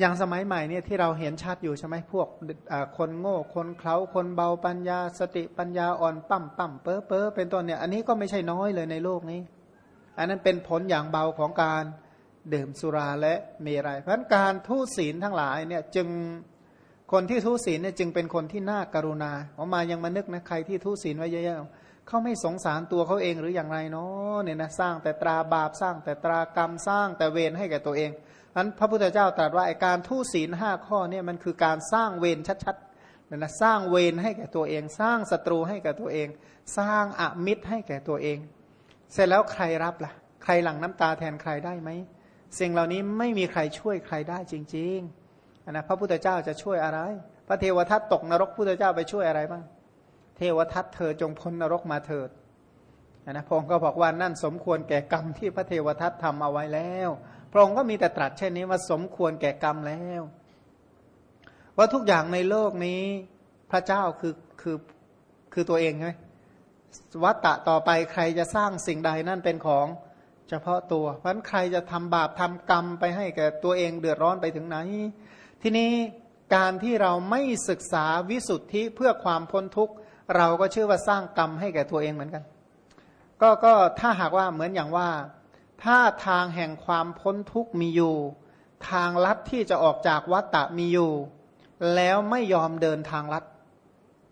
อย่างสมัยใหม่เนี่ยที่เราเห็นชัดอยู่ใช่ไหมพวกคนโง่คนเขาคนเบาปัญญา สติปัญญาอ่อนปั้มปั้มเป๊อเป๊อเป็นต้นเนี่ยอันนี้ก็ไม่ใช่น้อยเลยในโลกนี้ อันนั้นเป็นผลอย่างเบาของการดื่มสุราและเมรัยเพราะการทุศีลทั้งหลายเนี่ยจึงคนที่ทุศีลเนี่ยจึงเป็นคนที่น่าการุณาออกมายังมานึกนะใครที่ทุศีลไว้เยอะๆเขาไม่สงสารตัวเขาเองหรืออย่างไรเนาะเนี่ยนะสร้างแต่ตราบาปสร้างแต่ตรากรรมสร้างแต่เวรให้แก่ตัวเอง นั้นพระพุทธเจ้าตรัสว่าไอการทุศีลห้าข้อเนี่ยมันคือการสร้างเวรชัดๆนะสร้างเวรให้แก่ตัวเอง สร้างศัตรูให้แก่ตัวเอง สร้างอมิตรให้แก่ตัวเอง เสร็จแล้วใครรับละ่ะ ใครหลั่งน้ำตาแทนใครได้ไหมสิ่งเหล่านี้ไม่มีใครช่วยใครได้จริงๆนะพระพุทธเจ้าจะช่วยอะไร พระเทวทัตตกนรกพุทธเจ้าไปช่วยอะไรบ้าง เทวทัตเธอจงพ้นนรกมาเถิดนะพงค์ก็บอกว่านั่นสมควรแก่กรรมที่พระเทวทัตทำเอาไว้แล้ว พระองค์ก็มีแต่ตรัสเช่นนี้ว่าสมควรแก่กรรมแล้ว ว่าทุกอย่างในโลกนี้ พระเจ้าคือคือคือตัวเองใช่ไหมวัตตะต่อไปใครจะสร้างสิ่งใดนั่นเป็นของเฉพาะตัวเพราะนั้นใครจะทำบาปทำกรรมไปให้แก่ตัวเองเดือดร้อนไปถึงไหน ทีนี้การที่เราไม่ศึกษาวิสุทธิเพื่อความพ้นทุกข์เราก็ชื่อว่าสร้างกรรมให้แก่ตัวเองเหมือนกัน ก็ก็ถ้าหากว่าเหมือนอย่างว่า ถ้าทางแห่งความพ้นทุกข์มีอยู่ ทางลัดที่จะออกจากวัฏฏะมีอยู่ แล้วไม่ยอมเดินทางลัด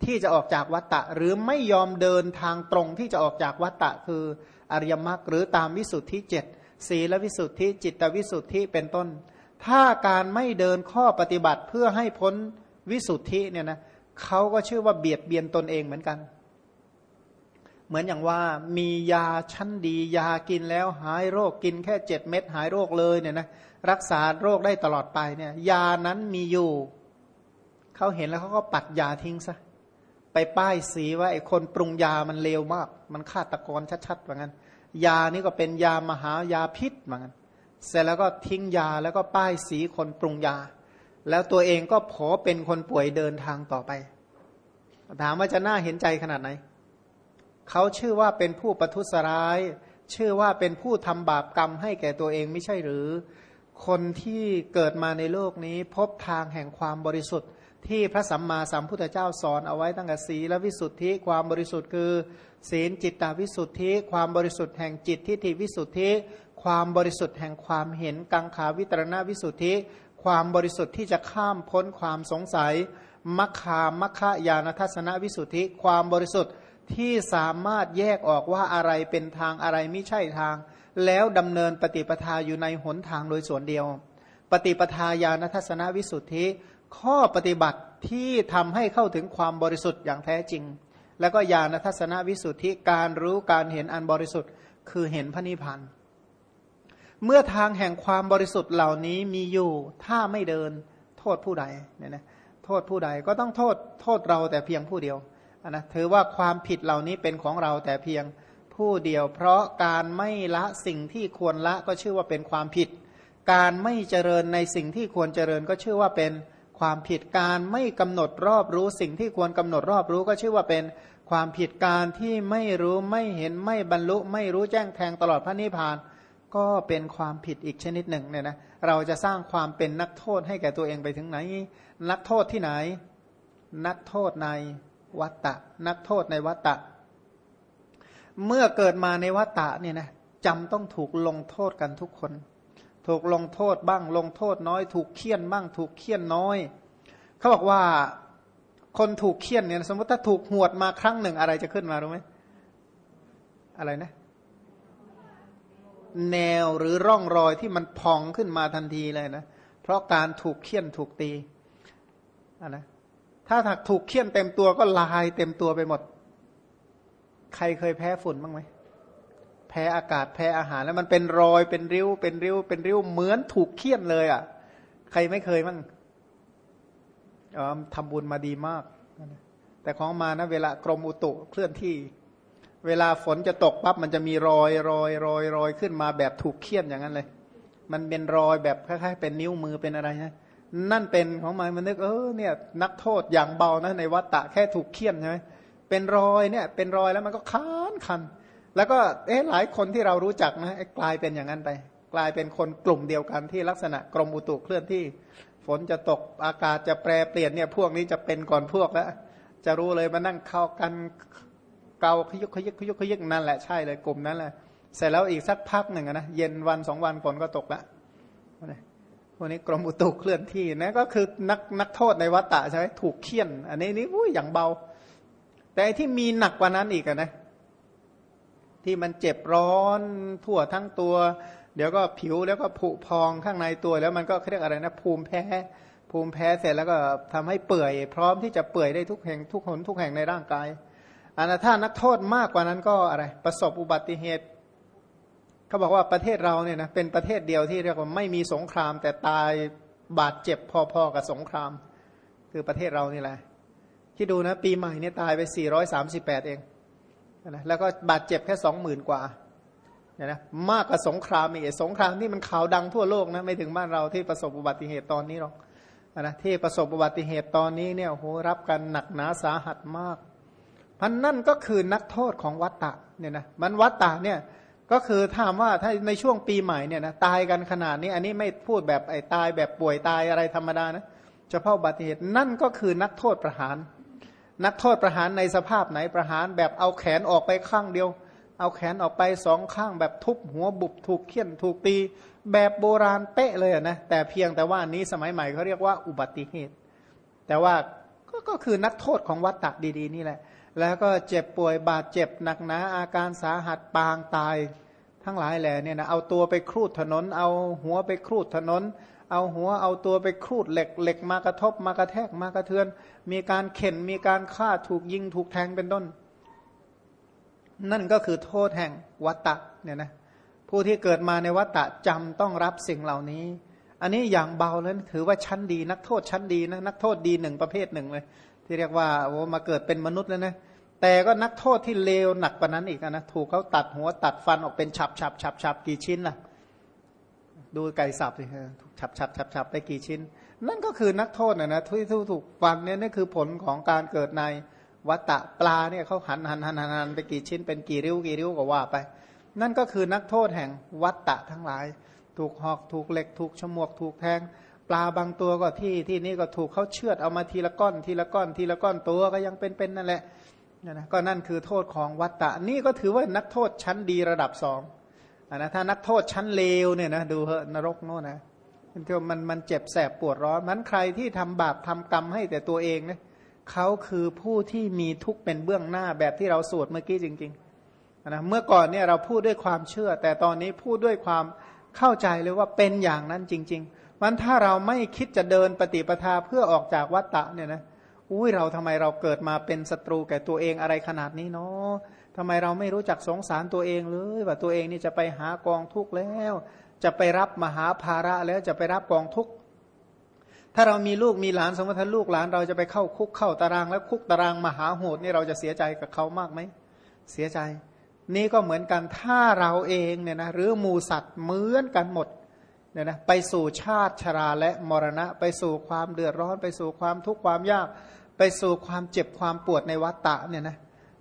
ที่จะออกจากวัฏฏะหรือไม่ยอมเดินทางตรงที่จะออกจากวัฏฏะคืออริยมรรคหรือตามวิสุทธิเจ็ดสีและวิสุทธิจิตวิสุทธิเป็นต้น ถ้าการไม่เดินข้อปฏิบัติเพื่อให้พ้นวิสุทธิเนี่ยนะเขาก็ชื่อว่าเบียดเบียนตนเองเหมือนกัน เหมือนอย่างว่ามียาชั้นดียากินแล้วหายโรคกินแค่เจ็ดเม็ดหายโรคเลยเนี่ยนะรักษาโรคได้ตลอดไปเนี่ยยานั้นมีอยู่เขาเห็นแล้วเขาก็ปัดยาทิ้งซะไปป้ายสีว่าไอ้คนปรุงยามันเลวมาก มันฆาตกรชัดๆเหมือนกันยานี่ก็เป็นยามหายาพิษเหมือนกันเสร็จแล้วก็ทิ้งยาแล้วก็ป้ายสีคนปรุงยา แล้วตัวเองก็ผอเป็นคนป่วยเดินทางต่อไป ถามว่าจะน่าเห็นใจขนาดไหน เขาชื่อว่าเป็นผู้ประทุษร้าย ชื่อว่าเป็นผู้ทำบาปกรรมให้แก่ตัวเองไม่ใช่หรือ คนที่เกิดมาในโลกนี้พบทางแห่งความบริสุทธิ์ ที่พระสัมมาสัมพุทธเจ้าสอนเอาไว้ตั้งแต่ศีลวิสุทธิความบริสุทธิ์คือ ศีลจิตตวิสุทธิ ความบริสุทธิ์แห่งจิตทิฏฐิวิสุทธิ ความบริสุทธิ์แห่งความเห็นกังขาวิตรณวิสุทธิ ความบริสุทธิ์ที่จะข้ามพ้นความสงสัยมัคคามัคคายานทัศนวิสุทธิ ความบริสุทธิ์ ที่สามารถแยกออกว่าอะไรเป็นทางอะไรไม่ใช่ทาง แล้วดำเนินปฏิปทาอยู่ในหนทางโดยส่วนเดียว ปฏิปทาญาณทัศนวิสุทธิ ข้อปฏิบัติที่ทำให้เข้าถึงความบริสุทธิ์อย่างแท้จริง แล้วก็ญาณทัศนวิสุทธิการรู้การเห็นอันบริสุทธิ์ คือเห็นพระนิพพานเมื่อทางแห่งความบริสุทธิ์เหล่านี้มีอยู่ถ้าไม่เดินโทษผู้ใดเนี่ยนะโทษผู้ใดก็ต้องโทษโทษเราแต่เพียงผู้เดียว นะถือว่าความผิดเหล่านี้เป็นของเราแต่เพียงผู้เดียว เพราะการไม่ละสิ่งที่ควรละก็ชื่อว่าเป็นความผิด การไม่เจริญในสิ่งที่ควรเจริญก็ชื่อว่าเป็นความผิดการไม่กำหนดรอบรู้สิ่งที่ควรกำหนดรอบรู้ก็ชื่อว่าเป็นความผิดการที่ไม่รู้ไม่เห็นไม่บรรลุ ไม่รู้แจ้งแทงตลอดพระนิพพาน ก็เป็นความผิดอีกชนิดหนึ่งเนี่ยนะเราจะสร้างความเป็นนักโทษให้แก่ตัวเองไปถึงไหน นักโทษที่ไหน นักโทษใน วัตตะ นักโทษในวัตตะ เมื่อเกิดมาในวัตตะเนี่ยนะจำต้องถูกลงโทษกันทุกคน ถูกลงโทษบ้าง ลงโทษน้อย ถูกเคี่ยนบ้าง ถูกเคี่ยนน้อย เขาบอกว่าคนถูกเคี่ยนเนี่ย สมมติถ้าถูกหวดมาครั้งหนึ่งอะไรจะขึ้นมารู้ไหมอะไรนะ แนวหรือร่องรอยที่มันพองขึ้นมาทันทีเลยนะ เพราะการถูกเคี่ยนถูกตีอะนะ ถ้าถักถูกเคี่ยนเต็มตัวก็ลายเต็มตัวไปหมด ใครเคยแพ้ฝุ่นบ้างไหมแพ้อากาศแพ้อาหารแล้วมันเป็นรอยเป็นริ้ว เป็นริ้ว เป็นริ้วเหมือนถูกเคี่ยนเลยอะ ใครไม่เคยบ้างอ๋อทำบุญมาดีมาก แต่ของมานะ เวลากรมอุตุเคลื่อนที่ เวลาฝนจะตกปั๊บมันจะมีรอยรอยรอยรอยขึ้นมาแบบถูกเคี่ยนอย่างนั้นเลย มันเป็นรอยแบบคล้ายๆเป็นนิ้วมือเป็นอะไรนะ นั่นเป็นของมันมันนึกเออเนี่ยนักโทษอย่างเบานะในวัฏฏะแค่ถูกเคี่ยนใช่ไหมเป็นรอยเนี่ยเป็นรอยแล้วมันก็คันคัน แล้วก็เอ๊ะหลายคนที่เรารู้จักนะกลายเป็นอย่างนั้นไป กลายเป็นคนกลุ่มเดียวกันที่ลักษณะกรมอุตุเคลื่อนที่ ฝนจะตกอากาศจะแปรเปลี่ยนเนี่ยพวกนี้จะเป็นก่อนพวกแล้วจะรู้เลยมานั่งเข้ากันเกาขยุกขยุกขยุกขยุกนั่นแหละใช่เลยกลุ่มนั้นแหละเสร็จแล้วอีกสักพักหนึ่งนะเย็นวันสองวันฝนก็ตกละพ วกนี้กรมอุตุเคลื่อนที่นะก็คือนักนักโทษในวัฏฏะใช่ไหมถูกเคี่ยน อันนี้นี่อุ้ยอย่างเบา แต่ที่มีหนักกว่านั้นอีกนะ ที่มันเจ็บร้อนทั่วทั้งตัว เดี๋ยวก็ผิวแล้วก็ผุพองข้างในตัว แล้วมันก็เรียกอะไรนะ ภูมิแพ้ ภูมิแพ้เสร็จแล้วก็ทำให้เปื่อย พร้อมที่จะเปื่อยได้ทุกแห่งทุกหนทุกแห่งในร่างกายอันนถ้านักโทษมากกว่านั้นก็อะไร ประสบอุบัติเหตุ เขาบอกว่าประเทศเราเนี่ยนะเป็นประเทศเดียวที่เรียกว่าไม่มีสงคราม แต่ตายบาดเจ็บพอๆกับสงคราม คือประเทศเรานี่แหละที่ดูนะ ปีใหม่เนี่ยตายไป 438 เองนะแล้วก็บาดเจ็บแค่สองหมื่นกว่าเนี่ยนะมากกว่าสงครามอีกสงครามนี่มันข่าวดังทั่วโลกนะไม่ถึงบ้านเราที่ประสบอุบัติเหตุตอนนี้หรอกนะที่ประสบอุบัติเหตุตอนนี้เนี่ยโหรับกันหนักหนาสาหัสมากพันนั่นก็คือนักโทษของวัตตะเนี่ยนะมันวัตตะเนี่ย ก็คือถามว่าถ้าในช่วงปีใหม่เนี่ยนะตายกันขนาดนี้อันนี้ไม่พูดแบบไอ้ตายแบบป่วยตายอะไรธรรมดานะเฉพาะอุบัติเหตุนั่นก็คือนักโทษประหาร นักโทษประหารในสภาพไหนประหารแบบเอาแขนออกไปข้างเดียว เอาแขนออกไปสองข้างแบบทุบหัวบุบถูกเคี่ยนถูกตี แบบโบราณเป๊ะเลยนะแต่เพียงแต่ว่านี้สมัยใหม่เขาเรียกว่าอุบัติเหตุ แต่ว่าก็คือนักโทษของวัตตะดีๆ นี่แหละ แล้วก็เจ็บป่วยบาดเจ็บหนักหนาอาการสาหัสปางตาย ทั้งหลายแหล่เนี่ยนะเอาตัวไปครูดถนน เอาหัวไปครูดถนน เอาหัวเอาตัวไปครูดเหล็กเหล็กมากระทบมากระแทกมากระเทือน มีการเข็นมีการฆ่าถูกยิงถูกแทงเป็นต้น นั่นก็คือโทษแห่งวัตตะเนี่ยนะผู้ที่เกิดมาในวัตตะจำต้องรับสิ่งเหล่านี้ อันนี้อย่างเบาแล้วถือว่าชั้นดี นักโทษชั้นดีนะนักโทษดีหนึ่งประเภทหนึ่งเลย ที่เรียกว่าโอ้มาเกิดเป็นมนุษย์แล้วนะแต่ก็นักโทษที่เลวหนักกว่านั้นอีกนะถูกเขาตัดหัวตัดฟันออกเป็นฉับฉับฉับฉับกี่ชิ้นล่ะ ดูไก่สับสิถูกฉับฉับฉับฉับไปกี่ชิ้น นั่นก็คือนักโทษนะนะที่ถูกฟันเนี่ยนี่คือผลของการเกิดในวัตตะปลาเนี่ยเขาหันหันหันหันหันไปกี่ชิ้น เป็นกี่ริ้วกี่ริ้วก็ว่าไป นั่นก็คือนักโทษแห่งวัตตะทั้งหลาย ถูกหอกถูกเหล็กถูกฉมวกถูกแทง ปลาบางตัวก็ที่ที่นี่ก็ถูกเขาเชือดเอามาทีละก้อนทีละก้อนทีละก้อนตัวก็ยังเป็นๆนั่นแหละนะก็นั่นคือโทษของวัตตะ นี่ก็ถือว่านักโทษชั้นดีระดับสองนะถ้านักโทษชั้นเลวเนี่ยนะดูเหอะนรกโน่นนะมันมันมันเจ็บแสบปวดร้อนมันใครที่ทำบาปทำกรรมให้แต่ตัวเองเนะเขาคือผู้ที่มีทุกข์เป็นเบื้องหน้าแบบที่เราสวดเมื่อกี้จริงๆนะเมื่อก่อนเนี่ยเราพูดด้วยความเชื่อ แต่ตอนนี้พูดด้วยความเข้าใจเลยว่าเป็นอย่างนั้นจริง ๆ มันถ้าเราไม่คิดจะเดินปฏิปทาเพื่อออกจากวัฏฏะเนี่ยนะอุ้ยเราทำไมเราเกิดมาเป็นศัตรูแก่ตัวเองอะไรขนาดนี้เนาะทำไมเราไม่รู้จักสงสารตัวเองเลยว่าตัวเองนี่จะไปหากองทุกข์แล้ว จะไปรับมหาภาระแล้วจะไปรับกองทุกข์ถ้าเรามีลูกมีหลานสมมติถ้าลูกหลานเราจะไปเข้าคุกเข้าตารางแล้วคุกตารางมหาโหดนี่เราจะเสียใจกับเขามากไหมเสียใจ นี่ก็เหมือนกันถ้าเราเองเนี่ยนะหรือหมูสัตว์เหมือนกันหมด เนี่ยนะไปสู่ชาติชราและมรณะ ไปสู่ความเดือดร้อน ไปสู่ความทุกข์ความยาก ไปสู่ความเจ็บความปวดในวัฏฏะเนี่ยนะ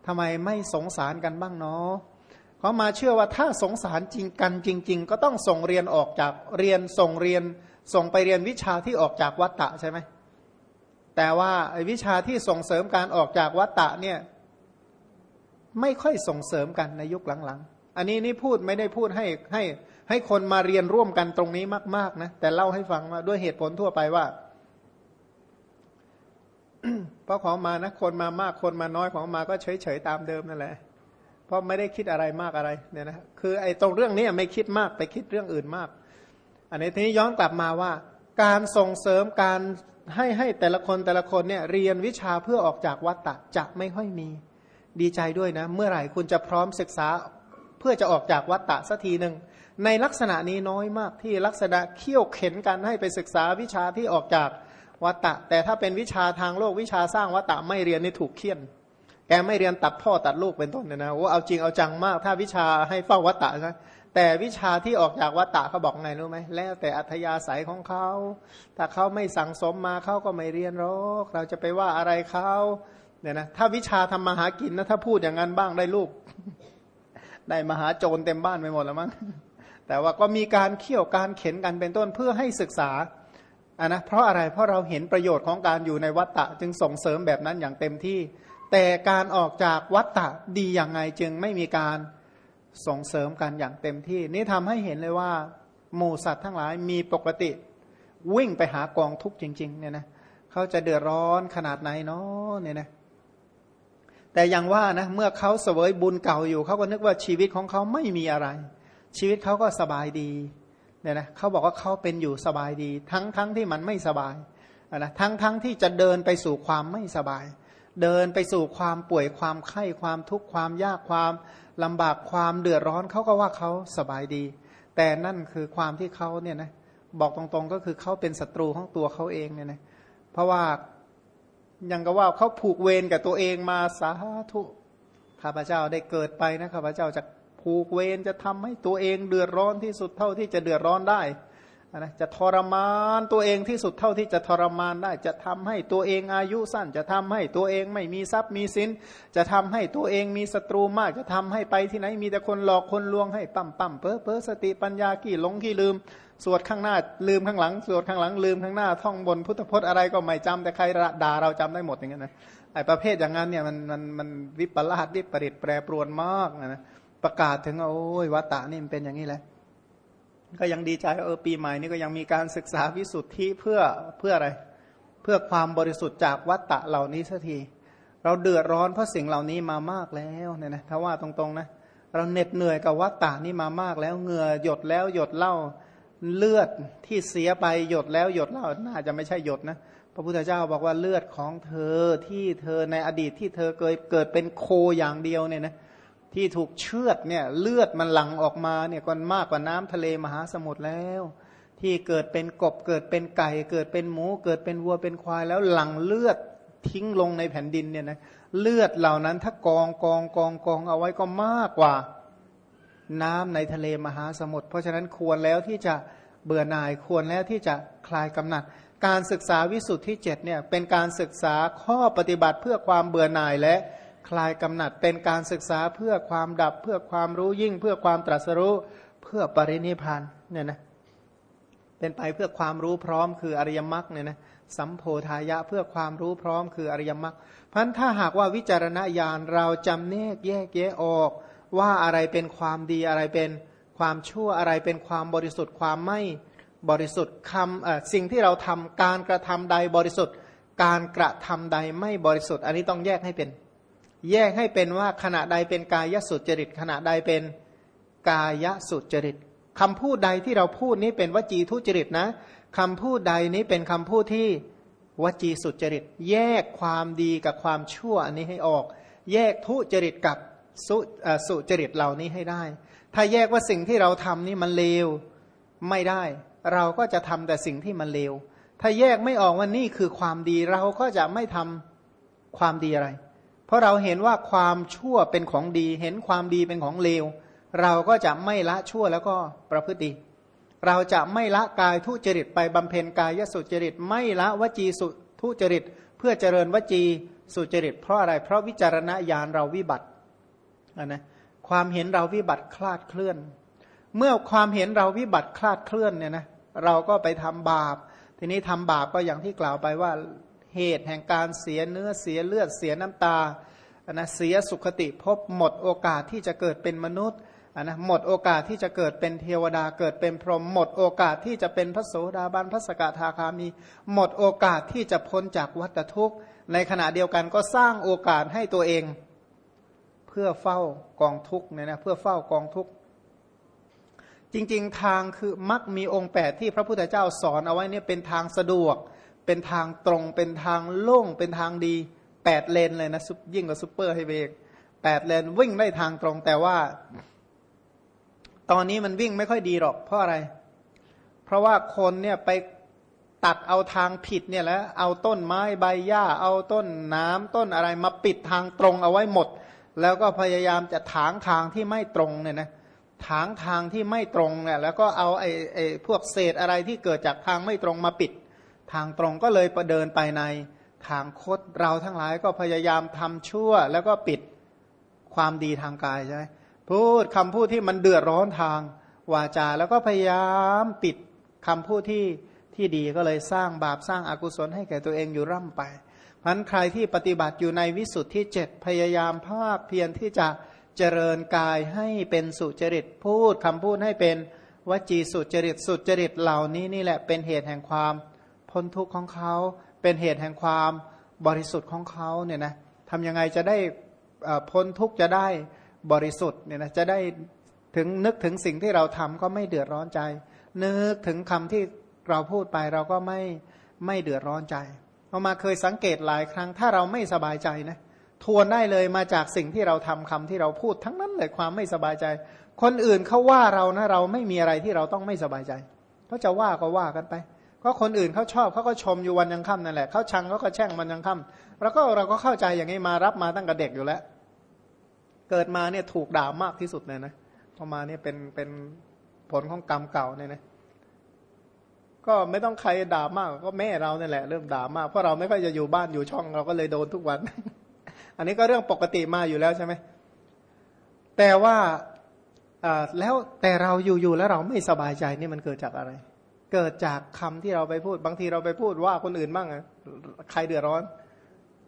ทำไมไม่สงสารกันบ้างเนาะเขามาเชื่อว่าถ้าสงสารจริงกันจริง ๆ ก็ต้องส่งเรียนออกจากเรียนส่งเรียน ส่งไปเรียนวิชาที่ออกจากวัฏฏะใช่ไหมแต่ว่าวิชาที่ส่งเสริมการออกจากวัฏฏะเนี่ยไม่ค่อยส่งเสริมกันในยุคหลังๆ อันนี้นี่พูดไม่ได้พูดให้ให้ใให้คนมาเรียนร่วมกันตรงนี้มาก ๆ นะ แต่เล่าให้ฟังว่าด้วยเหตุผลทั่วไปว่าเพราะของมานะคนมามากคนมาน้อยของมาก็เฉยๆตามเดิมนั่นแหละเพราะไม่ได้คิดอะไรมากอะไรเนี่ยนะคือไอ้ตรงเรื่องนี้ไม่คิดมากไปคิดเรื่องอื่นมาก อันนี้ทีนี้ย้อนกลับมาว่า การส่งเสริมการให้ให้แต่ละคนแต่ละคนเนี่ยเรียนวิชาเพื่อออกจากวัฏฏะจะไม่ค่อยมี ดีใจด้วยนะ เมื่อไหร่คุณจะพร้อมศึกษาเพื่อจะออกจากวัฏฏะสักทีหนึ่ง ในลักษณะนี้น้อยมากที่ลักษณะเขี่ยวเข็นกันให้ไปศึกษาวิชาที่ออกจากวัตตะ แต่ถ้าเป็นวิชาทางโลกวิชาสร้างวัตตะไม่เรียนนี่ถูกเคี่ยนแกไม่เรียนตัดพ่อตัดลูกเป็นต้นเนี่ยนะว่าเอาจริงเอาจังมาก ถ้าวิชาให้เฝ้าวัตตะใช่แต่วิชาที่ออกจากวัตตะเขาบอกไงรู้ไหมแล้วแต่อัธยาศัยของเขาถ้าเขาไม่สั่งสมมาเขาก็ไม่เรียนหรอกเราจะไปว่าอะไรเขาเนี่ยนะถ้าวิชาทำมาหากินนะถ้าพูดอย่างนั้นบ้างได้ลูก ได้มหาโจรเต็มบ้านไปหมดแล้วมั้ง แต่ว่าก็มีการเขี่ยวการเข็นกันเป็นต้นเพื่อให้ศึกษาอะนะเพราะอะไรเพราะเราเห็นประโยชน์ของการอยู่ในวัฏฏะจึงส่งเสริมแบบนั้นอย่างเต็มที่ แต่การออกจากวัฏฏะดีอย่างไงจึงไม่มีการส่งเสริมกันอย่างเต็มที่ นี่ทำให้เห็นเลยว่าหมู่สัตว์ทั้งหลายมีปกติวิ่งไปหากองทุกข์จริง ๆ เนี่ยนะเขาจะเดือดร้อนขนาดไหนเนาะเนี่ยนะแต่อย่างว่านะเมื่อเขาเสวยบุญเก่าอยู่เขาก็นึกว่าชีวิตของเขาไม่มีอะไร ชีวิตเขาก็สบายดีเนี่ยนะเขาบอกว่าเขาเป็นอยู่สบายดี ทั้งทั้งที่มันไม่สบายนะทั้งทั้งที่จะเดินไปสู่ความไม่สบาย เดินไปสู่ความป่วยความไข้ความทุกข์ความยากความลำบากความเดือดร้อนเขาก็ว่าเขาสบายดี แต่นั่นคือความที่เขาเนี่ยนะบอกตรงๆก็คือเขาเป็นศัตรูของตัวเขาเองเนี่ยนะเพราะว่ายังก็ว่าเขาผูกเวรกับตัวเองมาสาธุข้าพเจ้าได้เกิดไปนะข้าพเจ้าจะ ผูกเวรจะทำให้ตัวเองเดือดร้อนที่สุดเท่าที่จะเดือดร้อนได้นะจะทรมานตัวเองที่สุดเท่าที่จะทรมานได้ จะทำให้ตัวเองอายุสั้น จะทำให้ตัวเองไม่มีทรัพย์มีสิน จะทำให้ตัวเองมีศัตรูมาก จะทำให้ไปที่ไหนมีแต่คนหลอกคนลวงให้ปั๊มปั๊มเพ้อเพ้อสติปัญญากี่หลงกี่ลืม สวดข้างหน้าลืมข้างหลัง สวดข้างหลังลืมข้างหน้า ท่องบนพุทธพจน์อะไรก็ไม่จำแต่ใครด่าเราจำได้หมดอย่างนั้นนะไอ้ประเภทอย่างนั้นเนี่ยมันมันมันวิปลาสวิปริตแปรปรวนมากนะ ประกาศถึงโอ้ยวัตตะนี่มันเป็นอย่างนี้แหละ ก็ยังดีใจเออปีใหม่นี่ก็ยังมีการศึกษาวิสุทธิเพื่อเพื่ออะไร เพื่อความบริสุทธิ์จากวัตตะเหล่านี้สักที เราเดือดร้อนเพราะสิ่งเหล่านี้มามากแล้วเนี่ยนะถ้าว่าตรงๆนะเราเหน็ดเหนื่อยกับวัตตะนี่มามากแล้วเหงื่อหยดแล้วหยดเล่าเลือดที่เสียไปหยดแล้วหยดเล่าน่าจะไม่ใช่หยดนะพระพุทธเจ้าบอกว่าเลือดของเธอที่เธอในอดีตที่เธอเคยเกิดเป็นโคอย่างเดียวเนี่ยนะ ที่ถูกเชือดเนี่ยเลือดมันหลั่งออกมาเนี่ยก็มากกว่าน้ำทะเลมหาสมุทรแล้ว ที่เกิดเป็นกบเกิดเป็นไก่ เกิดเป็นหมู เกิดเป็นวัวเป็นควายแล้วหลั่งเลือดทิ้งลงในแผ่นดินเนี่ยนะเลือดเหล่านั้นถ้ากองกองกองกองเอาไว้ก็มากกว่าน้ำในทะเลมหาสมุทรเพราะฉะนั้นควรแล้วที่จะเบื่อหน่ายควรแล้วที่จะคลายกำหนัด การศึกษาวิสุทธิเจ็ดเนี่ยเป็นการศึกษาข้อปฏิบัติเพื่อความเบื่อหน่ายและ คลายกำหนัดเป็นการศึกษาเพื่อความดับเพื่อความรู้ยิ่ง เพื่อความตรัสรู้เพื่อปรินิพานเนี่ยนะเป็นไปเพื่อความรู้พร้อมคืออริยมรรคเนี่ยนะสัมโพธายะเพื่อความรู้พร้อมคืออริยมรรคพันถ้าหากว่าวิจารณญาณเราจำแนกแยกแยะออก ว่าอะไรเป็นความดีอะไรเป็นความชั่วอะไรเป็นความบริสุทธิ์ความไม่บริสุทธิ์คำสิ่งที่เราทำการกระทำใดบริสุทธิ์ การกระทำใดไม่บริสุทธิ์ อันนี้ต้องแยกให้เป็น แยกให้เป็นว่าขณะใดเป็นกายสุจริต ขณะใดเป็นกายสุจริตคำพูดใดที่เราพูดนี้เป็นวจีทุจริตนะคำพูดใดนี้เป็นคำพูดที่วจีสุจริต แยกความดีกับความชั่วอันนี้ให้ออก แยกทุจริตกับสุสุจริตเหล่านี้ให้ได้ ถ้าแยกว่าสิ่งที่เราทำนี่มันเลวไม่ได้ เราก็จะทำแต่สิ่งที่มันเลวถ้าแยกไม่ออกว่านี่คือความดีเราก็จะไม่ทำความดีอะไร เพราะเราเห็นว่าความชั่วเป็นของดี เห็นความดีเป็นของเลว เราก็จะไม่ละชั่วแล้วก็ประพฤติดีเราจะไม่ละกายทุจริตไปบำเพ็ญกายสุจริต ไม่ละวจีสุทุจริต เพื่อเจริญวจีสุจริต เพราะอะไร เพราะวิจารณญาณเราวิบัตินะความเห็นเราวิบัติคลาดเคลื่อน เมื่อความเห็นเราวิบัติคลาดเคลื่อนเนี่ยนะเราก็ไปทำบาป ทีนี้ทำบาปก็อย่างที่กล่าวไปว่า เหตุแห่งการเสียเนื้อเสียเลือดเสียน้ำตานะเสียสุขติพบหมดโอกาสที่จะเกิดเป็นมนุษย์นะหมดโอกาสที่จะเกิดเป็นเทวดาเกิดเป็นพรหมหมดโอกาสที่จะเป็นพระโสดาบันพระสกทาคามี หมดโอกาสที่จะพ้นจากวัฏทุกข์ ในขณะเดียวกันก็สร้างโอกาสให้ตัวเอง เพื่อเฝ้ากองทุกข์เนี่ยนะเพื่อเฝ้ากองทุกข์จริง ๆ ทางคือมรรคมีองค์แปดที่พระพุทธเจ้าสอนเอาไว้เนี่ยเป็นทางสะดวก เป็นทางตรงเป็นทางโล่งเป็นทางดีแปดเลนเลยนะยิ่งกว่าซูเปอร์ไฮเวย์แปดเลนวิ่งได้ทางตรงแต่ว่า ตอนนี้มันวิ่งไม่ค่อยดีหรอก เพราะอะไร เพราะว่าคนเนี่ยไปตัดเอาทางผิดเนี่ยแล้วเอาต้นไม้ใบหญ้า เอาต้นน้ำต้นอะไรมาปิดทางตรงเอาไว้หมด แล้วก็พยายามจะถางทางที่ไม่ตรงเนี่ยนะถางทางที่ไม่ตรงเนี่ยแล้วก็เอาไอ้ไอ้พวกเศษอะไรที่เกิดจากทางไม่ตรงมาปิด ทางตรงก็เลยประเดินไปในทางคดเราทั้งหลายก็พยายามทำชั่ว แล้วก็ปิดความดีทางกายใช่ไหมพูดคำพูดที่มันเดือดร้อนทางวาจา แล้วก็พยายามปิดคำพูดที่ที่ดีก็เลยสร้างบาปสร้างอากุศลให้แก่ตัวเองอยู่ร่ำไปพันใครที่ปฏิบัติอยู่ในวิสุทธิเจ็ดพยายามภาคเพียรที่จะเจริญกายให้เป็นสุจริต พูดคำพูดให้เป็นวจีสุจริตสุจริตเหล่านี้นี่แหละเป็นเหตุแห่งความ พ้นทุกข์ของเขา เป็นเหตุแห่งความบริสุทธิ์ของเขาเนี่ยนะทำยังไงจะได้พ้นทุกข์จะได้บริสุทธิ์เนี่ยนะจะได้ถึงนึกถึงสิ่งที่เราทำก็ไม่เดือดร้อนใจ นึกถึงคำที่เราพูดไปเราก็ไม่ไม่เดือดร้อนใจเอามาเคยสังเกตหลายครั้งถ้าเราไม่สบายใจนะทวนได้เลยมาจากสิ่งที่เราทำคำที่เราพูดทั้งนั้นเลยความไม่สบายใจ คนอื่นเขาว่าเรานะเราไม่มีอะไรที่เราต้องไม่สบายใจเขาจะว่าก็ว่ากันไป ก็คนอื่นเขาชอบเขาก็ชมอยู่วันยังค่ำนั่นแหละเขาชังเขาก็แช่งมันยังค่ำแล้วก็เราก็เข้าใจอย่างนี้มารับมาตั้งแต่เด็กอยู่แล้ว เกิดมาเนี่ยถูกด่ามากที่สุดเลยนะพอมาเนี่ยเป็นเป็นผลของกรรมเก่าเนี่ยนะก็ไม่ต้องใครด่ามาก ก็แม่เราเนี่ยแหละเริ่มด่ามากเพราะเราไม่ค่อยจะอยู่บ้านอยู่ช่องเราก็เลยโดนทุกวัน อันนี้ก็เรื่องปกติมาอยู่แล้วใช่ไหมแต่ว่าแล้วแต่เราอยู่ๆแล้วเราไม่สบายใจนี่มันเกิดจากอะไร เกิดจากคำที่เราไปพูด บางทีเราไปพูดว่าคนอื่นบ้างใครเดือดร้อน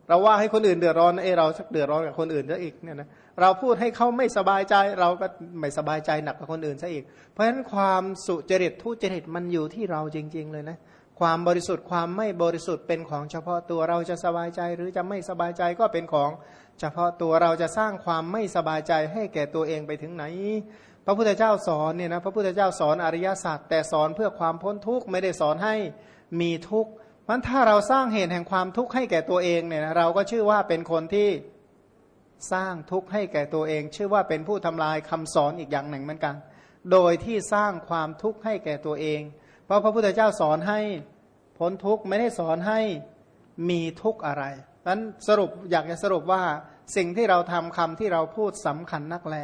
เราว่าให้คนอื่นเดือดร้อนเอเราสักเดือดร้อนกับคนอื่นซะอีกเนี่ยนะเราพูดให้เขาไม่สบายใจ เราก็ไม่สบายใจหนักกว่าคนอื่นซะอีก เพราะฉะนั้นความสุจริตทุจริตมันอยู่ที่เราจริง ๆ เลยนะความบริสุทธิ์ความไม่บริสุทธิ์เป็นของเฉพาะตัวเราจะสบายใจหรือจะไม่สบายใจก็เป็นของเฉพาะตัวเราจะสร้างความไม่สบายใจให้แก่ตัวเองไปถึงไหน พระพุทธเจ้าสอนเนี่ยนะพระพุทธเจ้าสอนอริยสัจแต่สอนเพื่อความพ้นทุกข์ไม่ได้สอนให้มีทุกข์มันถ้าเราสร้างเหตุแห่งความทุกข์ให้แก่ตัวเองเนี่ยนะเราก็ชื่อว่าเป็นคนที่สร้างทุกข์ให้แก่ตัวเอง ชื่อว่าเป็นผู้ทำลายคำสอนอีกอย่างหนึ่งเหมือนกัน โดยที่สร้างความทุกข์ให้แก่ตัวเอง เพราะพระพุทธเจ้าสอนให้พ้นทุกข์ไม่ได้สอนให้มีทุกข์อะไรนั้นสรุปอยากจะสรุปว่าสิ่งที่เราทำคำที่เราพูดสำคัญนักแล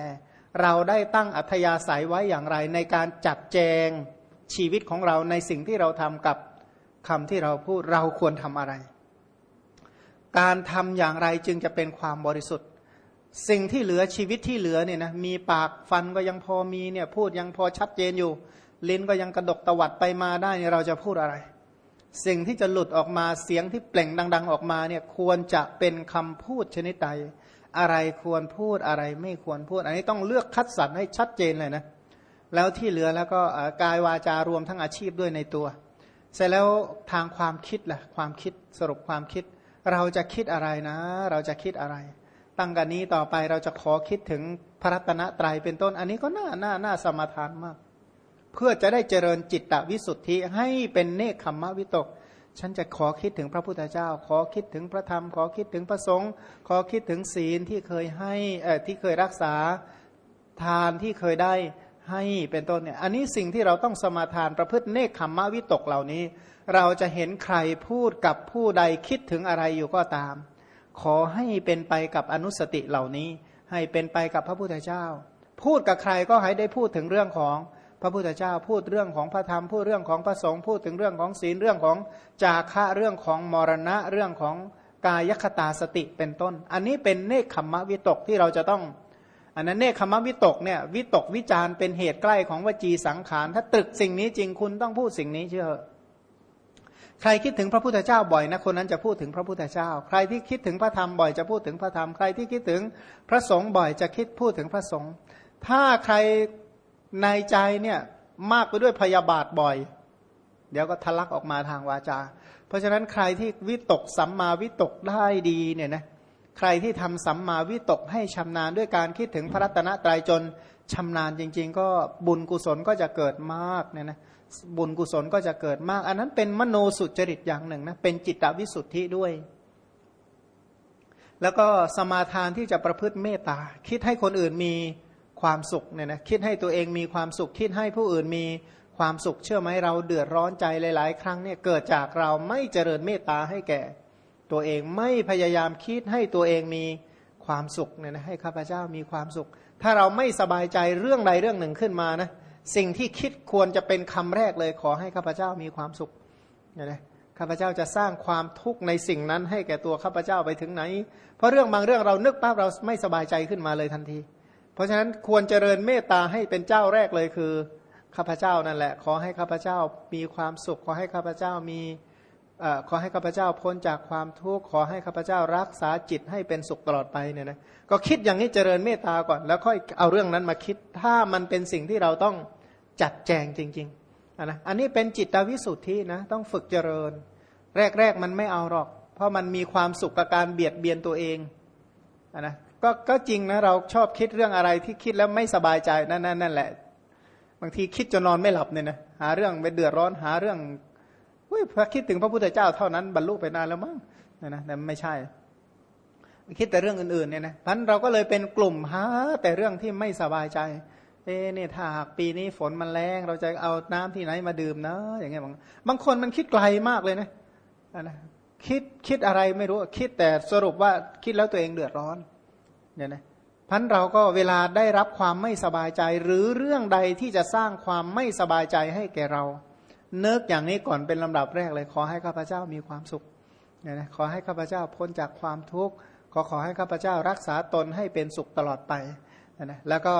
เราได้ตั้งอัธยาศัยไว้อย่างไร ในการจัดแจงชีวิตของเราในสิ่งที่เราทำกับคำที่เราพูดเราควรทำอะไร การทำอย่างไรจึงจะเป็นความบริสุทธิ์ สิ่งที่เหลือชีวิตที่เหลือเนี่ยนะมีปากฟันก็ยังพอมีเนี่ยพูดยังพอชัดเจนอยู่ ลิ้นก็ยังกระดกตวัดไปมาได้เนี่ยเราจะพูดอะไร สิ่งที่จะหลุดออกมาเสียงที่เปล่งดัง ๆ ออกมาเนี่ยควรจะเป็นคำพูดชนิดใด อะไรควรพูดอะไรไม่ควรพูด อันนี้ต้องเลือกคัดสรรให้ชัดเจนเลยนะ แล้วที่เหลือแล้วก็กายวาจารวมทั้งอาชีพด้วยในตัว เสร็จแล้วทางความคิดล่ะความคิดสรุปความคิด เราจะคิดอะไรนะ เราจะคิดอะไร ตั้งกันนี้ต่อไปเราจะขอคิดถึงพระรัตนตรัยเป็นต้น อันนี้ก็น่าน่าน่าสมาทานมาก เพื่อจะได้เจริญจิตตวิสุทธิให้เป็นเนคขมมะวิตก ฉันจะขอคิดถึงพระพุทธเจ้า ขอคิดถึงพระธรรม ขอคิดถึงพระสงฆ์ขอคิดถึงศีลที่เคยให้เอที่เคยรักษาทานที่เคยได้ให้เป็นต้นเนี่ยอันนี้สิ่งที่เราต้องสมาทานประพฤติเนคขมมะวิตกเหล่านี้ เราจะเห็นใครพูดกับผู้ใดคิดถึงอะไรอยู่ก็ตาม ขอให้เป็นไปกับอนุสติเหล่านี้ ให้เป็นไปกับพระพุทธเจ้า พูดกับใครก็ให้ได้พูดถึงเรื่องของ พระพุทธเจ้าพูดเรื่องของพระธรรมพูดเรื่องของพระสงฆ์พูดถึงเรื่องของศีลเรื่องของจาคะเรื่องของมรณะเรื่องของกายคตาสติเป็นต้น อันนี้เป็นเนคขมมะวิตกที่เราจะต้อง อันนั้นเนคขมมะวิตกเนี่ยวิตกวิจารเป็นเหตุใกล้ของวจีสังขาร ถ้าตึกสิ่งนี้จริงคุณต้องพูดสิ่งนี้เชื่อใครคิดถึงพระพุทธเจ้าบ่อยนะคนนั้นจะพูดถึงพระพุทธเจ้า ใครที่คิดถึงพระธรรมบ่อยจะพูดถึงพระธรรม ใครที่คิดถึงพระสงฆ์บ่อยจะคิดพูดถึงพระสงฆ์ถ้าใคร ในใจเนี่ยมากไปด้วยพยาบาทบ่อย เดี๋ยวก็ทะลักออกมาทางวาจา เพราะฉะนั้นใครที่วิตกสัมมาวิตกได้ดีเนี่ยนะใครที่ทำสัมมาวิตกให้ชำนาญด้วยการคิดถึงพระรัตนตรัยจนชำนาญจริง ๆ ก็บุญกุศลก็จะเกิดมากเนี่ยนะบุญกุศลก็จะเกิดมาก อันนั้นเป็นมโนสุจริตอย่างหนึ่งนะเป็นจิตวิสุทธิด้วย แล้วก็สมาทานที่จะประพฤติเมตตาคิดให้คนอื่นมี ความสุขเนี่ยนะคิดให้ตัวเองมีความสุขคิดให้ผู้อื่นมีความสุขเชื่อไหมเราเดือดร้อนใจหลาย ๆ ครั้งเนี่ยเกิดจากเราไม่เจริญเมตตาให้แก่ ตัวเองไม่พยายามคิดให้ตัวเองมีความสุขเนี่ยนะให้ข้าพเจ้ามีความสุข ถ้าเราไม่สบายใจเรื่องใดเรื่องหนึ่งขึ้นมานะสิ่งที่คิดควรจะเป็นคำแรกเลยขอให้ข้าพเจ้ามีความสุขนะข้าพเจ้าจะสร้างความทุกข์ในสิ่งนั้นให้แก่ตัวข้าพเจ้าไปถึงไหน เพราะเรื่องบางเรื่องเรานึกปั๊บเราไม่สบายใจขึ้นมาเลยทันที เพราะฉะนั้นควรเจริญเมตตาให้เป็นเจ้าแรกเลยคือข้าพเจ้านั่นแหละ ขอให้ข้าพเจ้ามีความสุข ขอให้ข้าพเจ้ามีขอให้ข้าพเจ้าพ้นจากความทุกข์ขอให้ข้าพเจ้ารักษาจิตให้เป็นสุขตลอดไปเนี่ยนะก็คิดอย่างนี้เจริญเมตตาก่อน แล้วค่อยเอาเรื่องนั้นมาคิดถ้ามันเป็นสิ่งที่เราต้องจัดแจงจริงๆนะอันนี้เป็นจิตวิสุทธินะต้องฝึกเจริญ แรกๆมันไม่เอาหรอก เพราะมันมีความสุขกับการเบียดเบียนตัวเองนะ ก็ก็จริงนะเราชอบคิดเรื่องอะไรที่คิดแล้วไม่สบายใจนั่นนั่นนั่นแหละ บางทีคิดจนนอนไม่หลับเนี่ยนะหาเรื่องไปเดือดร้อนหาเรื่องเฮ้ยพอคิดถึงพระพุทธเจ้าเท่านั้นบรรลุไปนานแล้วมั้งนะนะแต่ไม่ใช่ คิดแต่เรื่องอื่นๆเนี่ยนะพันเราก็เลยเป็นกลุ่มหาแต่เรื่องที่ไม่สบายใจเอ๊เนี่ยถ้าหากปีนี้ฝนมันแรงเราจะเอาน้ำที่ไหนมาดื่มนะอย่างเงี้ยบางบางคนมันคิดไกลมากเลยนะนะคิดคิดอะไรไม่รู้คิดแต่สรุปว่าคิดแล้วตัวเองเดือดร้อน เนี่ยนะพันเราก็เวลาได้รับความไม่สบายใจ หรือเรื่องใดที่จะสร้างความไม่สบายใจให้แก่เรา เนิกอย่างนี้ก่อนเป็นลำดับแรกเลย ขอให้ข้าพเจ้ามีความสุขเนี่ยนะขอให้ข้าพเจ้าพ้นจากความทุกข์ขอขอให้ข้าพเจ้ารักษาตนให้เป็นสุขตลอดไปนะแล้วก็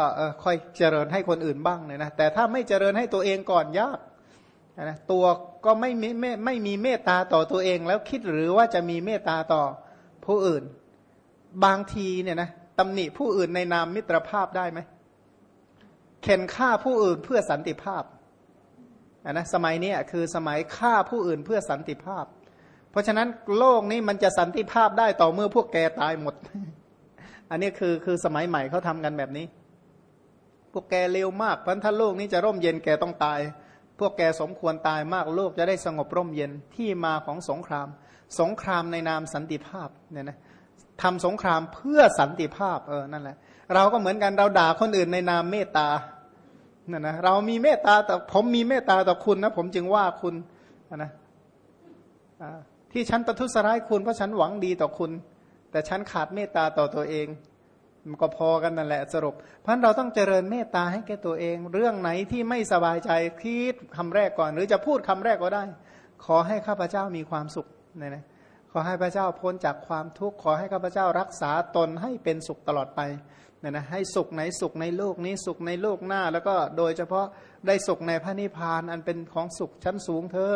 ค่อยเจริญให้คนอื่นบ้างเนี่ยนะแต่ถ้าไม่เจริญให้ตัวเองก่อนยากนะตัวก็ไม่มีไม่ไม่มีเมตตาต่อตัวเองแล้วคิดหรือว่าจะมีเมตตาต่อผู้อื่น บางทีเนี่ยนะ ตำหนิผู้อื่นในนามมิตรภาพได้ไหมเข็นฆ่าผู้อื่นเพื่อสันติภาพนนะสมัยนี้คือสมัยฆ่าผู้อื่นเพื่อสันติภาพ เพราะฉะนั้นโลกนี้มันจะสันติภาพได้ต่อเมื่อพวกแกตายหมด อันนี้คือคือสมัยใหม่เขาทำกันแบบนี้ พวกแกเร็วมากเพราะถ้าโลกนี้จะร่มเย็นแกต้องตาย พวกแกสมควรตายมากโลกจะได้สงบร่มเย็นที่มาของสงคราม สงครามในนามสันติภาพเนี่ยนะ ทำสงครามเพื่อสันติภาพเออนั่นแหละ เราก็เหมือนกันเราด่าคนอื่นในนามเมตตานั่นนะเรามีเมตตาแต่ผมมีเมตตาต่อคุณนะผมจึงว่าคุณนะที่ฉันประทุษร้ายคุณเพราะฉันหวังดีต่อคุณ แต่ฉันขาดเมตตาต่อตัวเองมันก็พอกันนั่นแหละสรุปเพราะเราต้องเจริญเมตตาให้แก่ตัวเอง เรื่องไหนที่ไม่สบายใจคิดคำแรกก่อน หรือจะพูดคำแรกก็ได้ ขอให้ข้าพเจ้ามีความสุขเนี่ยนะ ขอให้พระเจ้าพ้นจากความทุกข์ขอให้ข้าพเจ้ารักษาตนให้เป็นสุขตลอดไปเนี่ยนะให้สุขในสุขในโลกนี้สุขในโลกหน้า แล้วก็โดยเฉพาะได้สุขในพระนิพพานอันเป็นของสุขชั้นสูงเธอ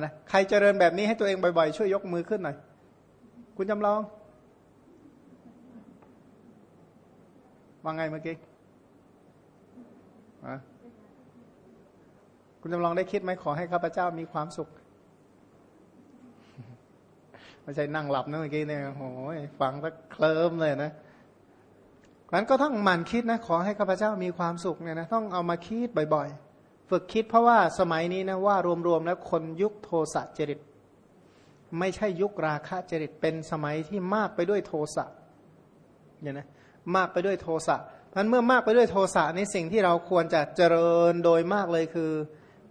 นะใครเจริญแบบนี้ให้ตัวเองบ่อยๆ ช่วยยกมือขึ้นหน่อย คุณจำลองว่าไงเมื่อกี้คุณจำลองได้คิดไหมขอให้ข้าพเจ้ามีความสุข ไม่ใช่นั่งหลับนะเมื่อกี้เนี่ยโอ้ยฟังก็เคลิ้มเลยนะมันก็ต้องหมั่นคิดนะขอให้ข้าพเจ้ามีความสุขเนี่ยนะต้องเอามาคิดบ่อยๆ ฝึกคิดเพราะว่าสมัยนี้นะว่ารวมๆแล้วคนยุคโทสะจริต ไม่ใช่ยุคราคะจริตเป็นสมัยที่มากไปด้วยโทสะเนี่ยนะมากไปด้วยโทสะมันเมื่อมากไปด้วยโทสะในสิ่งที่เราควรจะเจริญโดยมากเลยคือ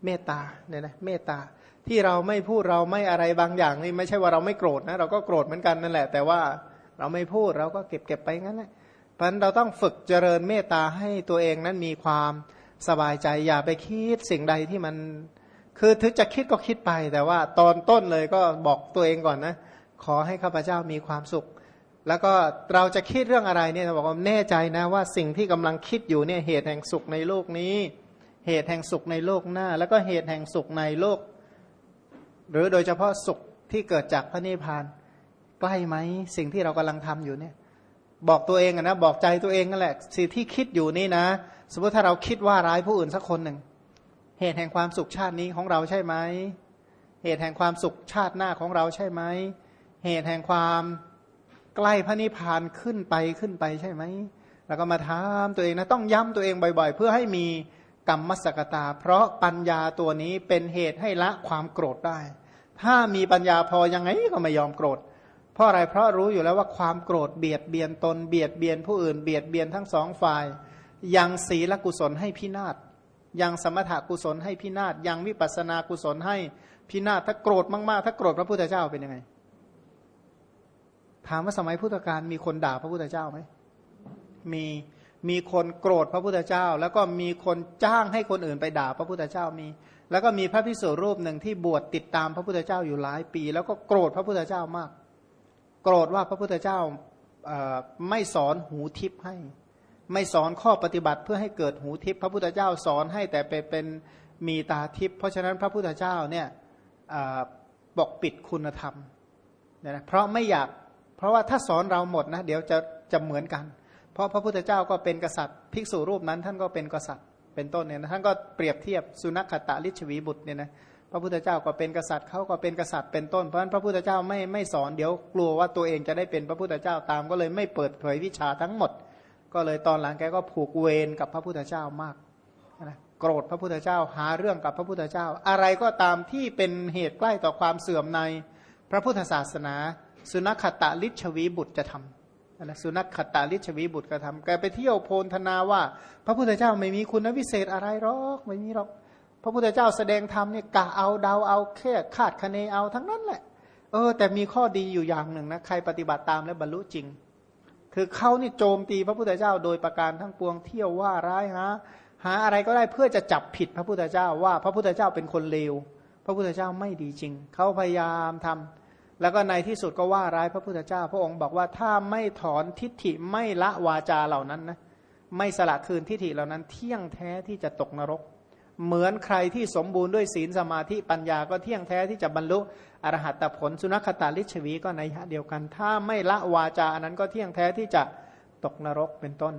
เมตตาเนี่ยนะเมตตา ที่เราไม่พูดเราไม่อะไรบางอย่างนี่ไม่ใช่ว่าเราไม่โกรธนะ เราก็โกรธเหมือนกันนั่นแหละ แต่ว่าเราไม่พูดเราก็เก็บเก็บไปงั้นแหละพราะเราต้องฝึกเจริญเมตตาให้ตัวเองนั้นมีความสบายใจอย่าไปคิดสิ่งใดที่มัน คือถึงจะคิดก็คิดไป แต่ว่าตอนต้นเลยก็บอกตัวเองก่อนนะ ขอให้ข้าพเจ้ามีความสุข แล้วก็เราจะคิดเรื่องอะไรเนี่ยบอกว่าแน่ใจนะว่าสิ่งที่กำลังคิดอยู่เนี่ยเหตุแห่งสุขในโลกนี้ เหตุแห่งสุขในโลกหน้า แล้วก็เหตุแห่งสุขในโลก หรือโดยเฉพาะสุขที่เกิดจากพระนิพพาน ใกล้ไหมสิ่งที่เรากำลังทำอยู่เนี่ยบอกตัวเองนะบอกใจตัวเองนั่นแหละสิ่งที่คิดอยู่นี่นะ สมมติถ้าเราคิดว่าร้ายผู้อื่นสักคนหนึ่ง เหตุแห่งความสุขชาตินี้ของเราใช่ไหมเหตุแห่งความสุขชาติหน้าของเราใช่ไหมเหตุแห่งความใกล้พระนิพพานขึ้นไปขึ้นไปใช่ไหมแล้วก็มาถามตัวเองนะต้องย้ำตัวเองบ่อยๆ เพื่อให้มีกรรมมสกตา เพราะปัญญาตัวนี้เป็นเหตุให้ละความโกรธได้ ถ้ามีปัญญาพอยังไงก็ไม่ยอมโกรธ เพราะอะไรเพราะรู้อยู่แล้วว่าความโกรธเบียดเบียนตนเบียดเบียนผู้อื่นเบียดเบียนทั้งสองฝ่าย ยังศีลกุศลให้พินาศยังสมถกุศลให้พินาศยังวิปัสสนากุศลให้พินาศถ้าโกรธมากๆ ถ้าโกรธพระพุทธเจ้าเป็นยังไง ถามว่าสมัยพุทธกาลมีคนด่าพระพุทธเจ้าไหมมีมีคนโกรธพระพุทธเจ้า แล้วก็มีคนจ้างให้คนอื่นไปด่าพระพุทธเจ้ามี แล้วก็มีพระพิสุรูปหนึ่งที่บวชติดตามพระพุทธเจ้าอยู่หลายปี แล้วก็โกรธพระพุทธเจ้ามาก โกรธว่าพระพุทธเจ้าไม่สอนหูทิพย์ให้ ไม่สอนข้อปฏิบัติเพื่อให้เกิดหูทิพย์พระพุทธเจ้าสอนให้แต่เป็นเป็นมีตาทิพย์เพราะฉะนั้นพระพุทธเจ้าเนี่ยปกปิดคุณธรรมนะเพราะไม่อยากเพราะว่าถ้าสอนเราหมดนะเดี๋ยวจะจะเหมือนกัน เพราะพระพุทธเจ้าก็เป็นกษัตริย์ ภิกษุรูปนั้นท่านก็เป็นกษัตริย์ เป็นต้นเนี่ยนะท่านก็เปรียบเทียบสุนัขตะลิชวีบุตรเนี่ยนะพระพุทธเจ้าก็เป็นกษัตริย์เขาก็เป็นกษัตริย์เป็นต้นเพราะฉะนั้นพระพุทธเจ้าไม่ไม่สอนเดี๋ยวกลัวว่าตัวเองจะได้เป็นพระพุทธเจ้าตามก็เลยไม่เปิดเผยวิชาทั้งหมด ก็เลยตอนหลังแกก็ผูกเวรกับพระพุทธเจ้ามากนะโกรธพระพุทธเจ้าหาเรื่องกับพระพุทธเจ้า อะไรก็ตามที่เป็นเหตุใกล้ต่อความเสื่อมในพระพุทธศาสนา สุนัขตะลิชวีบุตรจะทำ นะสุนัขขตาลิชวีบุตรก็ทำแกไปเที่ยวโพลธนาว่า พระพุทธเจ้าไม่มีคุณวิเศษอะไรหรอกไม่มีหรอก พระพุทธเจ้าแสดงธรรมเนี่ยกะเอาเดาเอาแค่คาดคะเนเอาทั้งนั้นแหละ เออ แต่มีข้อดีอยู่อย่างหนึ่งนะใครปฏิบัติตามแล้วบรรลุจริง คือเขานี่โจมตีพระพุทธเจ้าโดยประการทั้งปวงเที่ยวว่าร้ายหาหาอะไรก็ได้เพื่อจะจับผิดพระพุทธเจ้าว่าพระพุทธเจ้าเป็นคนเลว พระพุทธเจ้าไม่ดีจริงเขาพยายามทำ แล้วก็ในที่สุดก็ว่าร้ายพระพุทธเจ้า พระองค์บอกว่าถ้าไม่ถอนทิฏฐิไม่ละวาจาเหล่านั้นนะไม่สละคืนทิฏฐิเหล่านั้น เที่ยงแท้ที่จะตกนรก เหมือนใครที่สมบูรณ์ด้วยศีลสมาธิปัญญาก็เที่ยงแท้ที่จะบรรลุอรหัตผลสุนัขตาลิชวีก็ในยะเดียวกัน ถ้าไม่ละวาจาอันนั้นก็เที่ยงแท้ที่จะตกนรกเป็นต้น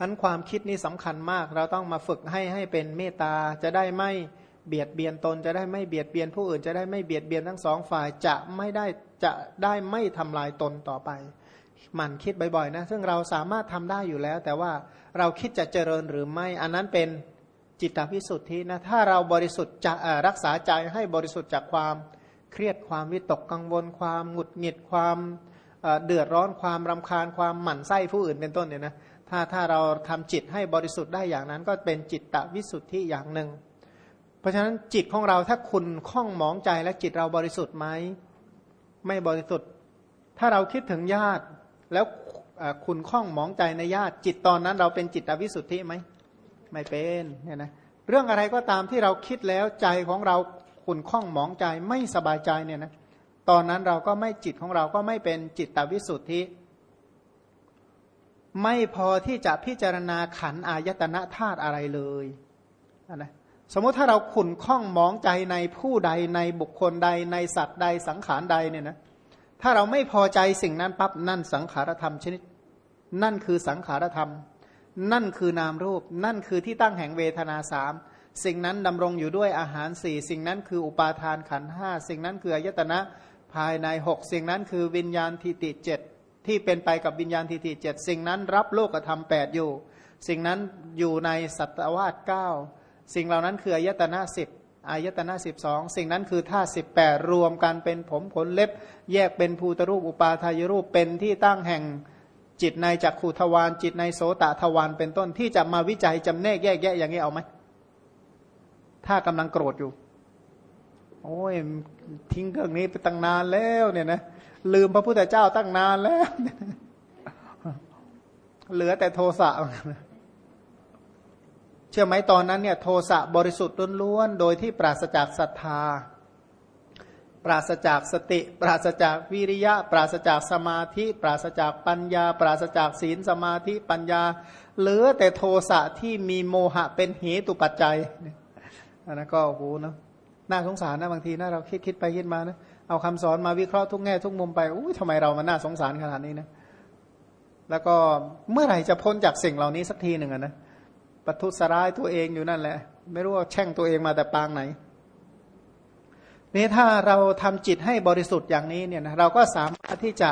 อันความคิดนี้สำคัญมากเราต้องมาฝึกให้ให้เป็นเมตตาจะได้ไม่ เบียดเบียนตนจะได้ไม่เบียดเบียนผู้อื่นจะได้ไม่เบียดเบียนทั้งสองฝ่ายจะไม่ได้จะได้ไม่ทำลายตนต่อไปหมั่นคิดบ่อยๆนะซึ่งเราสามารถทำได้อยู่แล้ว แต่ว่าเราคิดจะเจริญหรือไม่ อันนั้นเป็นจิตตวิสุทธินะถ้าเราบริสุทธิ์จะรักษาใจให้บริสุทธิ์จากความเครียดความวิตกกังวล ความหงุดหงิดความเดือดร้อนความรำคาญความหมั่นไส้ผู้อื่นเป็นต้นเนี่ยนะถ้าถ้าเราทำจิตให้บริสุทธิ์ได้อย่างนั้น ก็เป็นจิตตวิสุทธิอย่างหนึ่ง ราะฉะนั้นจิตของเราถ้าคุณคล้องหมองใจและจิตเราบริสุทธิ์ไหมไม่บริสุทธิ์ ถ้าเราคิดถึงญาติ แล้วคุณคล้องหมองใจในญาติ จิตตอนนั้นเราเป็นจิตวิสุทธิไหมไม่เป็นเนี่ยนะเรื่องอะไรก็ตามที่เราคิดแล้วใจของเราขุนข้องหมองใจไม่สบายใจเนี่ยนะตอนนั้นเราก็ไม่จิตของเราก็ไม่เป็นจิตตวิสุทธิ ไม่พอที่จะพิจารณาขันอายตนะธาตุอะไรเลยนะ สมมติถ้าเราขุนข้องมองใจในผู้ใดในบุคคลใดในสัตว์ใดสังขารใดเนี่ยนะถ้าเราไม่พอใจสิ่งนั้นปั๊บนั่นสังขารธรรมชนิด นั่นคือสังขารธรรม นั่นคือนามรูป นั่นคือที่ตั้งแห่งเวทนาสามสิ่งนั้นดำรงอยู่ด้วยอาหารสี่สิ่งนั้นคืออุปาทานขันห้าสิ่งนั้นคืออายตนะภายในหกสิ่งนั้นคือวิญญาณทิติเจ็ดที่เป็นไปกับวิญญาณทิติเจ็ดสิ่งนั้นรับโลกธรรมแปดอยู่ สิ่งนั้นอยู่ในสัตวาสเก้า สิ่งเหล่านั้นคืออายตนะสิบอายตนะสิบสองสิ่งนั้นคือท่าสิบแปดรวมกันเป็นผมขนเล็บ แยกเป็นภูตรูปอุปาทายรูปเป็นที่ตั้งแห่งจิตในจักขูทวารจิตในโสตทวารเป็นต้นที่จะมาวิจัยจำแนกแยกแยะอย่างนี้เอาไหมถ้ากำลังโกรธอยู่ โอ้ยทิ้งเรื่องนี้ไปตั้งนานแล้วเนี่ยนะลืมพระพุทธเจ้าตั้งนานแล้ว เหลือแต่โทสะ ชื่อไหมตอนนั้นเนี่ยโทสะบริสุทธิ์ล้วนๆ โดยที่ปราศจากศรัทธา ปราศจากสติ ปราศจากวิริยะ ปราศจากสมาธิ ปราศจากปัญญา ปราศจากศีลสมาธิปัญญา เหลือแต่โทสะที่มีโมหะเป็นเหตุปัจจัยอันนั้นก็โหนะน่าสงสารนะบางทีนะเราคิดคิดไปคิดมานะเอาคำสอนมาวิเคราะห์ทุกแง่ทุกมุมไปอุ้ยทำไมเรามันน่าสงสารขนาดนี้นะแล้วก็เมื่อไหร่จะพ้นจากสิ่งเหล่านี้สักทีหนึ่งนะ ปทุสร้ายตัวเองอยู่นั่นแหละ ไม่รู้ว่าแช่งตัวเองมาแต่ปางไหนนี่ถ้าเราทำจิตให้บริสุทธิ์อย่างนี้เนี่ยนะเราก็สามารถที่จะ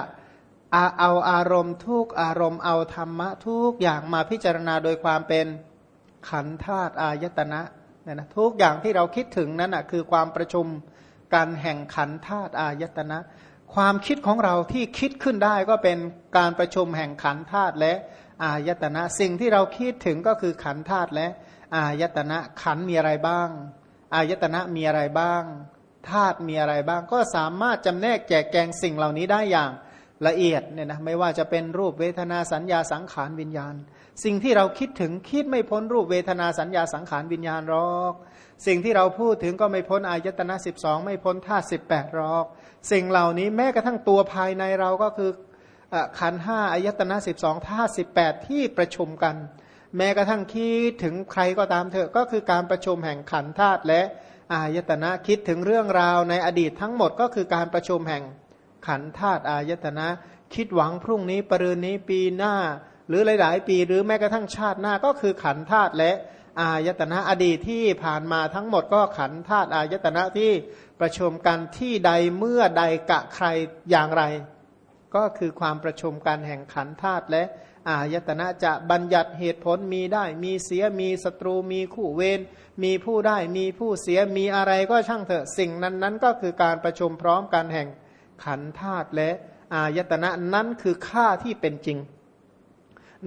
เอาอารมณ์ทุกอารมณ์เอาธรรมะทุกอย่างมาพิจารณาโดยความเป็นขันธาตุอายตนะเนี่ยนะทุกอย่างที่เราคิดถึงนั้นนะคือความประชุมการแห่งขันธาตุอายตนะ ความคิดของเราที่คิดขึ้นได้ก็เป็นการประชุมแห่งขันธาตุและ อายตนะ สิ่งที่เราคิดถึงก็คือขันธาตุและอายตนะขันมีอะไรบ้าง อายตนะมีอะไรบ้างธาตุมีอะไรบ้าง ก็สามารถจำแนกแจกแจงสิ่งเหล่านี้ได้อย่างละเอียดเนี่ยนะไม่ว่าจะเป็นรูปเวทนาสัญญาสังขารวิญญาณ สิ่งที่เราคิดถึงคิดไม่พ้นรูปเวทนาสัญญาสังขารวิญญาณหรอก สิ่งที่เราพูดถึงก็ไม่พ้นอายตนะสิบสองไม่พ้นธาตุสิบแปดหรอก สิ่งเหล่านี้แม้กระทั่งตัวภายในเราก็คือ ขันห้าอายตนะสิบสองธาตุสิบแปดที่ประชุมกัน แม้กระทั่งคิดถึงใครก็ตามเถอะก็คือการประชุมแห่งขันธาตุและอายตนะคิดถึงเรื่องราวในอดีตทั้งหมดก็คือการประชุมแห่งขันธาตุอายตนะ คิดหวังพรุ่งนี้ปรืนนี้ปีหน้า หรือหลาย ๆ ปีหรือแม้กระทั่งชาติหน้าก็คือขันธาตุและอายตนะอดีตที่ผ่านมาทั้งหมดก็ขันธาตุอายตนะที่ประชุมกันที่ใดเมื่อใดกะใครอย่างไร ก็คือความประชุมกันแห่งขันธาตุและอายตนะจะบัญญัติเหตุผลมีได้ มีเสียมีศัตรูมีคู่เวรมีผู้ได้มีผู้เสียมีอะไรก็ช่างเถอะสิ่งนั้นนั้นก็คือการประชุมพร้อมกันแห่งขันธาตุและอายตนะนั้นคือค่าที่เป็นจริง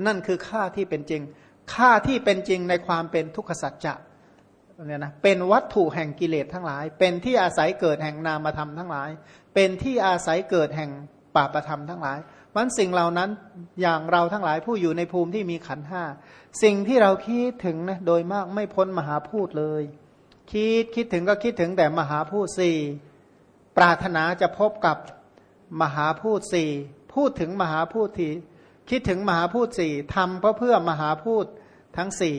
นั่นคือค่าที่เป็นจริง ค่าที่เป็นจริงในความเป็นทุกขสัจจะเนี่ยนะเป็นวัตถุแห่งกิเลสทั้งหลาย เป็นที่อาศัยเกิดแห่งนามธรรมทั้งหลาย เป็นที่อาศัยเกิดแห่ง ปาปธรรมทั้งหลายวันสิ่งเหล่านั้นอย่างเราทั้งหลายผู้อยู่ในภูมิที่มีขันห้าสิ่งที่เราคิดถึงนะโดยมากไม่พ้นมหาพูดเลย คิดคิดถึงก็คิดถึงแต่มหาพูดสี่ปรารถนาจะพบกับมหาพูดสี่พูดถึงมหาพูดทีคิดถึงมหาพูดสี่ทำเพราะเพื่อมหาพูดทั้งสี่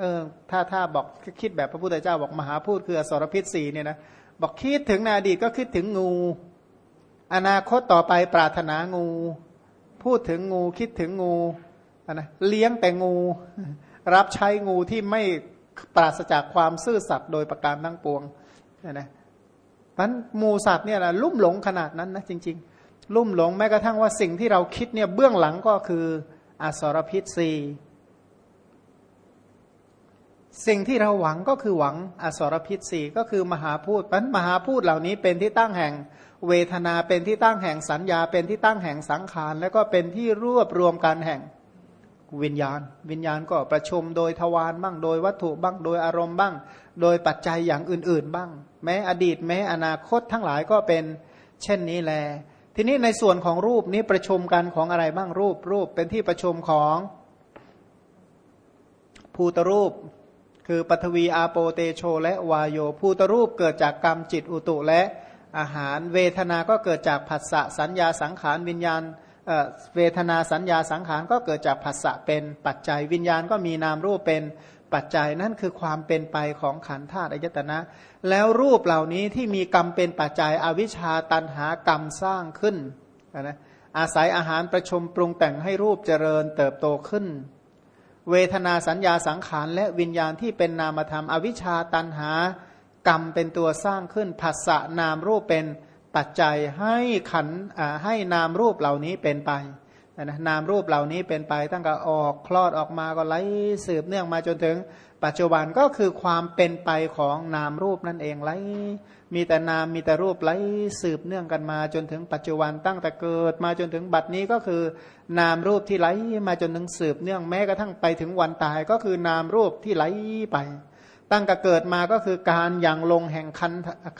เออถ้าถ้าบอกคิดแบบพระพุทธเจ้าบอกมหาพูดคืออสรพิษสี่เนี่ยนะบอกคิดถึงในอดีตก็คิดถึงงู อนาคตต่อไปปรารถนางู พูดถึงงูคิดถึงงูนะเลี้ยงแต่งู รับใช้งูที่ไม่ปราศจากความซื่อสัตย์โดยประการทั้งปวงนะมันมูสัตว์เนี่ยนะลุ่มหลงขนาดนั้นนะจริง ๆ ลุ่มหลงแม้กระทั่งว่าสิ่งที่เราคิดเนี่ยเบื้องหลังก็คืออสรพิษสีสิ่งที่เราหวังก็คือหวังอสรพิษสีก็คือมหาพูดปันมหาพูดเหล่านี้เป็นที่ตั้งแห่ง เวทนาเป็นที่ตั้งแห่งสัญญา เป็นที่ตั้งแห่งสังขาร แล้วก็เป็นที่รวบรวมกันแห่งวิญญาณ วิญญาณก็ประชุมโดยทวารบ้าง โดยวัตถุบ้าง โดยอารมณ์บ้าง โดยปัจจัยอย่างอื่น ๆ บ้าง แม้อดีตแม้อนาคตทั้งหลายก็เป็นเช่นนี้แล ทีนี้ในส่วนของรูปนี้ประชุมกันของอะไรบ้างรูปรูปเป็นที่ประชุมของภูตรูป คือปฐวีอาโปเตโช และวายโยภูตรูปเกิดจากกรรมจิตอุตุและ อาหาร เวทนา ก็เกิดจากผัสสะสัญญาสังขารวิญญาณเวทนาสัญญาสังขารก็เกิดจากผัสสะเป็นปัจจัยวิญญาณก็มีนามรูปเป็นปัจจัยนั่นคือความเป็นไปของขันธ์ธาตุอายตนะ แล้วรูปเหล่านี้ที่มีกรรมเป็นปัจจัยอวิชชาตันหากรรมสร้างขึ้นนะอาศัยอาหารประชมปรุงแต่งให้รูปเจริญเติบโตขึ้น เวทนาสัญญาสังขารและวิญญาณที่เป็นนามธรรมอวิชชาตันหา กรรมเป็นตัวสร้างขึ้นผัสสะนามรูปเป็นปัจจัยให้ขันให้นามรูปเหล่านี้เป็นไปนะนามรูปเหล่านี้เป็นไปตั้งแต่ออกคลอดออกมาก็ไหลสืบเนื่องมาจนถึง ปัจจุบันก็คือความเป็นไปของนามรูปนั่นเองไหลมีแต่นามมีแต่รูปไหลสืบเนื่องกันมาจนถึงปัจจุบันตั้งแต่เกิดมาจนถึงบัดนี้ก็คือ นามรูปที่ไหลมาจนถึงสืบเนื่องแม้กระทั่งไปถึงวันตายก็คือนามรูปที่ไหลไป ตั้งแต่เกิดมาก็คือการอย่างลงแห่งขัน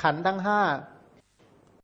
ขันทั้งห้า